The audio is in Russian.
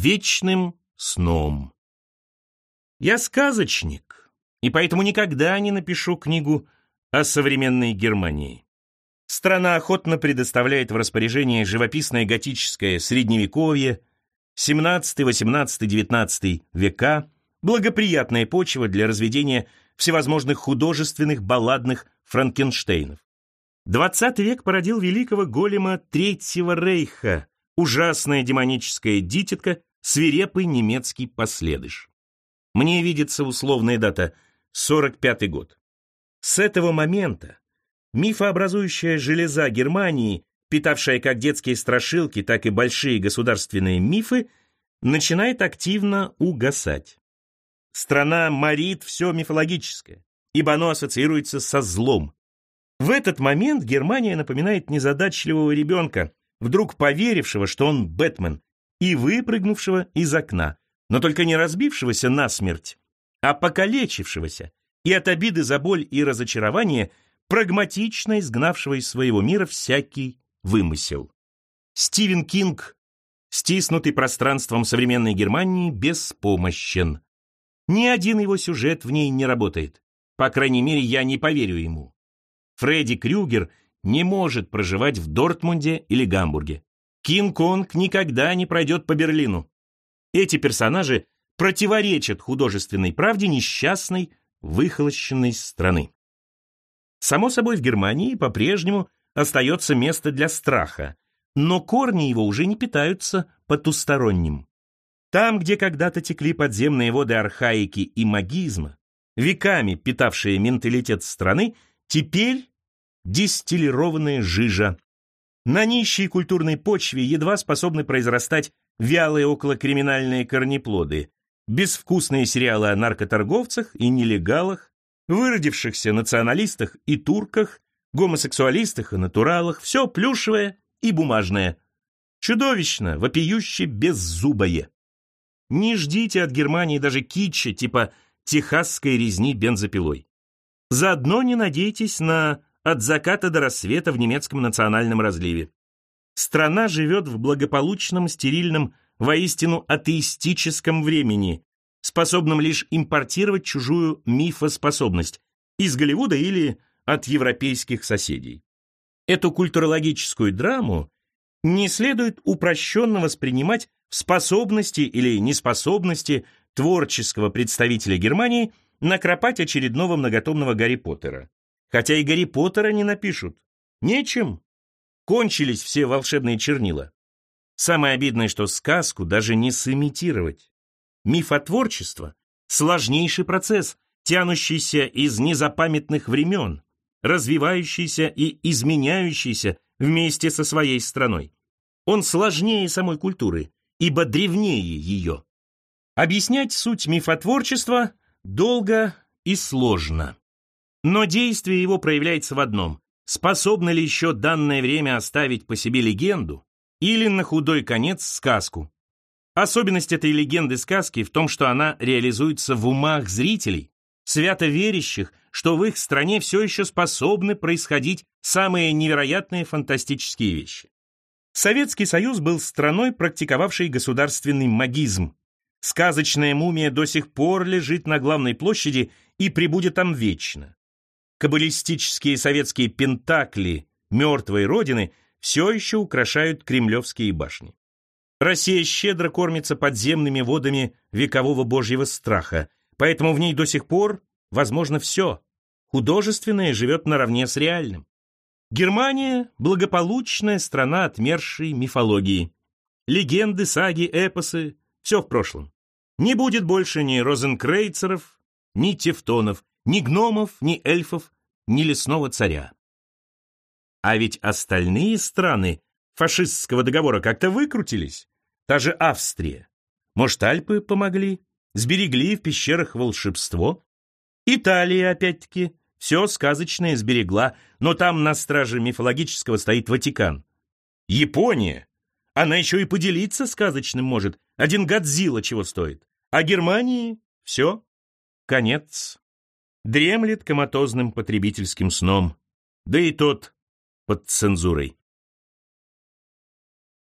вечным сном. Я сказочник, и поэтому никогда не напишу книгу о современной Германии. Страна охотно предоставляет в распоряжение живописное готическое средневековье, 17, 18, 19 века, благоприятная почва для разведения всевозможных художественных балладных франкенштейнов. 20 век породил великого голема Третьего Рейха, ужасная демоническая дитятка, свирепый немецкий последыш. Мне видится условная дата — 45-й год. С этого момента мифообразующая железа Германии, питавшая как детские страшилки, так и большие государственные мифы, начинает активно угасать. Страна морит все мифологическое, ибо оно ассоциируется со злом. В этот момент Германия напоминает незадачливого ребенка, вдруг поверившего, что он Бэтмен, и выпрыгнувшего из окна, но только не разбившегося насмерть, а покалечившегося и от обиды за боль и разочарование прагматично изгнавшего из своего мира всякий вымысел. Стивен Кинг, стиснутый пространством современной Германии, беспомощен. Ни один его сюжет в ней не работает. По крайней мере, я не поверю ему. Фредди Крюгер не может проживать в Дортмунде или Гамбурге. Кинг-Конг никогда не пройдет по Берлину. Эти персонажи противоречат художественной правде несчастной, выхолощенной страны. Само собой, в Германии по-прежнему остается место для страха, но корни его уже не питаются потусторонним. Там, где когда-то текли подземные воды архаики и магизма, веками питавшие менталитет страны, теперь дистиллированная жижа. На нищей культурной почве едва способны произрастать вялые околокриминальные корнеплоды, безвкусные сериалы о наркоторговцах и нелегалах, выродившихся националистах и турках, гомосексуалистах и натуралах, все плюшевое и бумажное. Чудовищно, вопиюще, беззубое. Не ждите от Германии даже китча типа техасской резни бензопилой. Заодно не надейтесь на от заката до рассвета в немецком национальном разливе. Страна живет в благополучном, стерильном, воистину атеистическом времени, способном лишь импортировать чужую мифоспособность из Голливуда или от европейских соседей. Эту культурологическую драму не следует упрощенно воспринимать в способности или неспособности творческого представителя Германии накропать очередного многотомного Гарри Поттера. Хотя и Гарри Поттера не напишут. Нечем. Кончились все волшебные чернила. Самое обидное, что сказку даже не сымитировать. Мифотворчество — сложнейший процесс, тянущийся из незапамятных времен, развивающийся и изменяющийся вместе со своей страной. Он сложнее самой культуры, ибо древнее ее. Объяснять суть мифотворчества долго и сложно. Но действие его проявляется в одном. Способно ли еще данное время оставить по себе легенду или на худой конец сказку? Особенность этой легенды-сказки в том, что она реализуется в умах зрителей, свято верящих, что в их стране все еще способны происходить самые невероятные фантастические вещи. Советский Союз был страной, практиковавшей государственный магизм. Сказочная мумия до сих пор лежит на главной площади и пребудет там вечно каббалистические советские пентакли мертвой родины все еще украшают кремлевские башни. Россия щедро кормится подземными водами векового божьего страха, поэтому в ней до сих пор возможно все. Художественное живет наравне с реальным. Германия – благополучная страна отмершей мифологии. Легенды, саги, эпосы – все в прошлом. Не будет больше ни розенкрейцеров, ни тевтонов, ни гномов, ни эльфов, ни лесного царя. А ведь остальные страны фашистского договора как-то выкрутились. Та же Австрия. Может, Альпы помогли? Сберегли в пещерах волшебство? Италия, опять-таки, все сказочное сберегла, но там на страже мифологического стоит Ватикан. Япония. Она еще и поделиться сказочным может. Один Годзилла чего стоит. А Германии все. Конец дремлет коматозным потребительским сном, да и тот под цензурой.